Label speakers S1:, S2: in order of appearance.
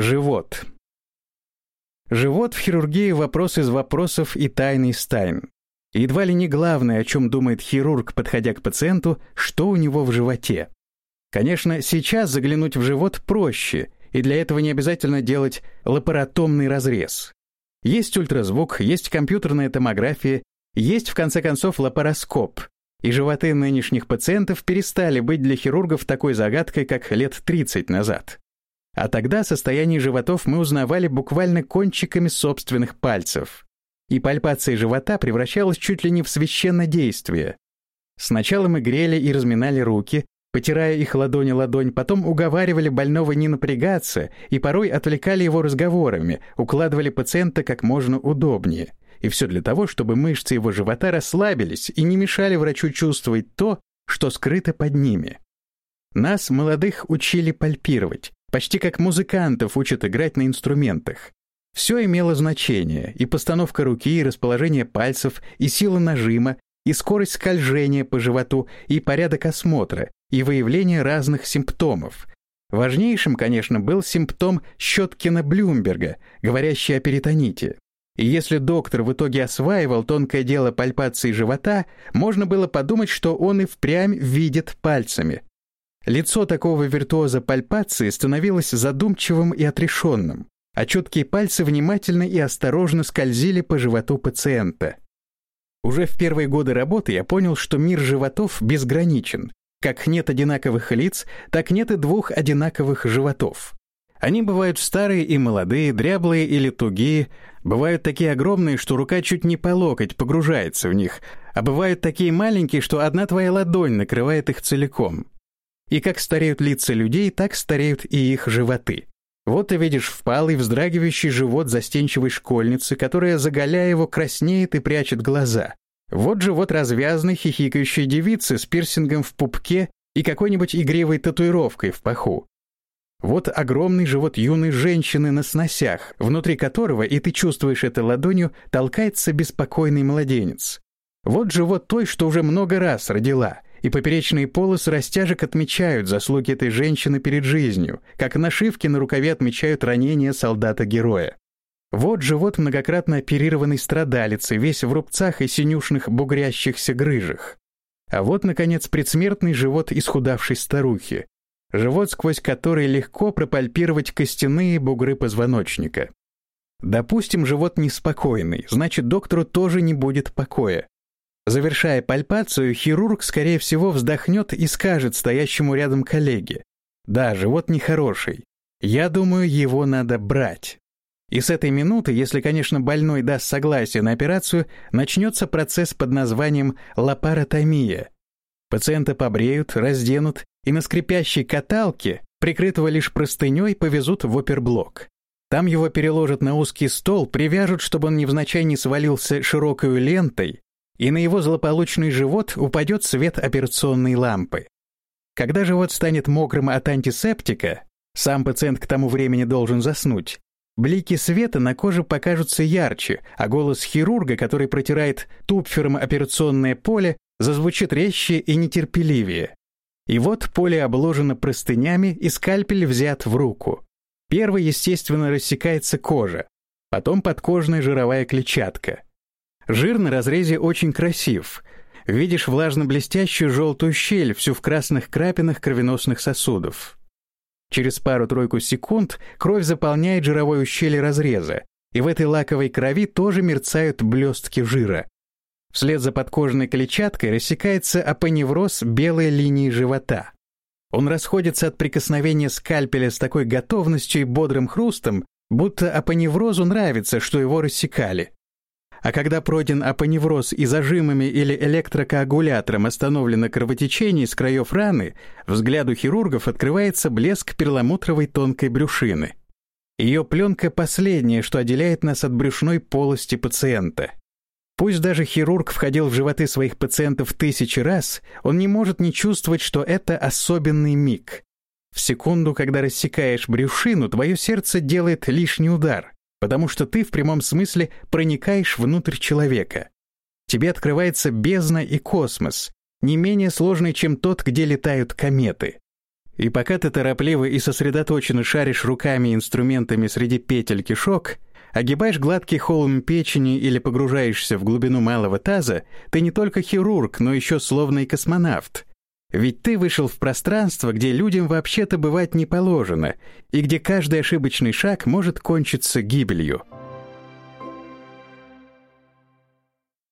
S1: Живот. Живот в хирургии — вопрос из вопросов и тайный из тайн. Едва ли не главное, о чем думает хирург, подходя к пациенту, что у него в животе. Конечно, сейчас заглянуть в живот проще, и для этого не обязательно делать лапаротомный разрез. Есть ультразвук, есть компьютерная томография, есть, в конце концов, лапароскоп. И животы нынешних пациентов перестали быть для хирургов такой загадкой, как лет 30 назад. А тогда состояние животов мы узнавали буквально кончиками собственных пальцев. И пальпация живота превращалась чуть ли не в священное действие. Сначала мы грели и разминали руки, потирая их ладони ладонь, потом уговаривали больного не напрягаться и порой отвлекали его разговорами, укладывали пациента как можно удобнее. И все для того, чтобы мышцы его живота расслабились и не мешали врачу чувствовать то, что скрыто под ними. Нас, молодых, учили пальпировать, Почти как музыкантов учат играть на инструментах. Все имело значение, и постановка руки, и расположение пальцев, и сила нажима, и скорость скольжения по животу, и порядок осмотра, и выявление разных симптомов. Важнейшим, конечно, был симптом Щеткина-Блюмберга, говорящий о перитоните. И если доктор в итоге осваивал тонкое дело пальпации живота, можно было подумать, что он и впрямь видит пальцами. Лицо такого виртуоза пальпации становилось задумчивым и отрешенным, а чуткие пальцы внимательно и осторожно скользили по животу пациента. Уже в первые годы работы я понял, что мир животов безграничен. Как нет одинаковых лиц, так нет и двух одинаковых животов. Они бывают старые и молодые, дряблые или тугие, бывают такие огромные, что рука чуть не по локоть погружается в них, а бывают такие маленькие, что одна твоя ладонь накрывает их целиком. И как стареют лица людей, так стареют и их животы. Вот ты видишь впалый, вздрагивающий живот застенчивой школьницы, которая, заголяя его, краснеет и прячет глаза. Вот живот развязной, хихикающей девицы с пирсингом в пупке и какой-нибудь игривой татуировкой в паху. Вот огромный живот юной женщины на сносях, внутри которого, и ты чувствуешь это ладонью, толкается беспокойный младенец. Вот живот той, что уже много раз родила, и поперечные полосы растяжек отмечают заслуги этой женщины перед жизнью, как нашивки на рукаве отмечают ранения солдата-героя. Вот живот многократно оперированной страдалицы, весь в рубцах и синюшных бугрящихся грыжах. А вот, наконец, предсмертный живот исхудавшей старухи. Живот, сквозь который легко пропальпировать костяные бугры позвоночника. Допустим, живот неспокойный, значит, доктору тоже не будет покоя. Завершая пальпацию, хирург, скорее всего, вздохнет и скажет стоящему рядом коллеге, «Да, живот нехороший. Я думаю, его надо брать». И с этой минуты, если, конечно, больной даст согласие на операцию, начнется процесс под названием лапаротомия. Пациента побреют, разденут и на скрипящей каталке, прикрытого лишь простыней, повезут в оперблок. Там его переложат на узкий стол, привяжут, чтобы он невзначай не свалился широкой лентой, и на его злополучный живот упадет свет операционной лампы. Когда живот станет мокрым от антисептика, сам пациент к тому времени должен заснуть, блики света на коже покажутся ярче, а голос хирурга, который протирает тупфером операционное поле, зазвучит резче и нетерпеливее. И вот поле обложено простынями, и скальпель взят в руку. Первый, естественно, рассекается кожа, потом подкожная жировая клетчатка — Жир на разрезе очень красив. Видишь влажно-блестящую желтую щель, всю в красных крапинах кровеносных сосудов. Через пару-тройку секунд кровь заполняет жировое ущелье разреза, и в этой лаковой крови тоже мерцают блестки жира. Вслед за подкожной клетчаткой рассекается апоневроз белой линии живота. Он расходится от прикосновения скальпеля с такой готовностью и бодрым хрустом, будто апоневрозу нравится, что его рассекали. А когда пройден апоневроз и зажимами или электрокоагулятором остановлено кровотечение с краев раны, взгляду хирургов открывается блеск перламутровой тонкой брюшины. Ее пленка последняя, что отделяет нас от брюшной полости пациента. Пусть даже хирург входил в животы своих пациентов тысячи раз, он не может не чувствовать, что это особенный миг. В секунду, когда рассекаешь брюшину, твое сердце делает лишний удар потому что ты в прямом смысле проникаешь внутрь человека. Тебе открывается бездна и космос, не менее сложный, чем тот, где летают кометы. И пока ты торопливо и сосредоточенно шаришь руками и инструментами среди петель кишок, огибаешь гладкий холм печени или погружаешься в глубину малого таза, ты не только хирург, но еще словно и космонавт. Ведь ты вышел в пространство, где людям вообще-то бывать не положено, и где каждый ошибочный шаг может кончиться гибелью.